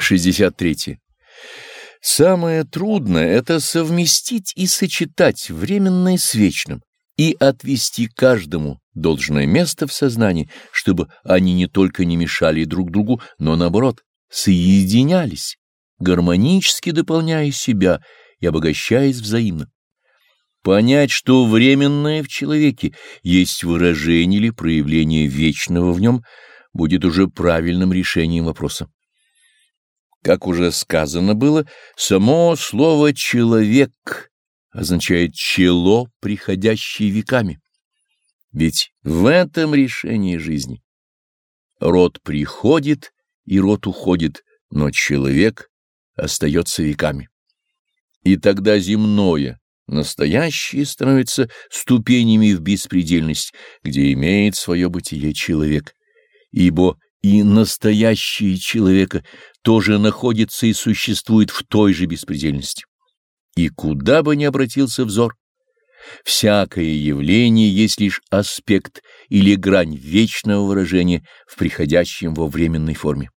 63. Самое трудное — это совместить и сочетать временное с вечным и отвести каждому должное место в сознании, чтобы они не только не мешали друг другу, но, наоборот, соединялись, гармонически дополняя себя и обогащаясь взаимно. Понять, что временное в человеке есть выражение или проявление вечного в нем, будет уже правильным решением вопроса. Как уже сказано было, само слово «человек» означает «чело, приходящее веками». Ведь в этом решении жизни. Род приходит и род уходит, но человек остается веками. И тогда земное, настоящее становится ступенями в беспредельность, где имеет свое бытие человек. Ибо и настоящее человека тоже находится и существует в той же беспредельности. И куда бы ни обратился взор, всякое явление есть лишь аспект или грань вечного выражения в приходящем во временной форме.